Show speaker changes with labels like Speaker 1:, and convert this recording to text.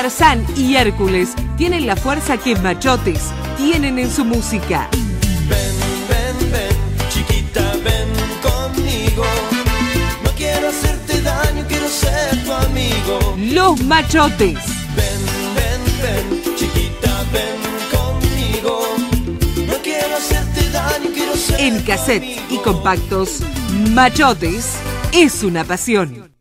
Speaker 1: Tarzán y Hércules tienen la fuerza que Machotes tienen en su música.
Speaker 2: Ven, ven, ven, chiquita, ven conmigo. No quiero hacerte daño, quiero ser tu amigo.
Speaker 1: Los Machotes.
Speaker 2: Ven, ven, ven, chiquita, ven conmigo. No quiero hacerte daño, quiero ser
Speaker 1: En
Speaker 2: tu
Speaker 1: cassette y compactos, Machotes es una pasión.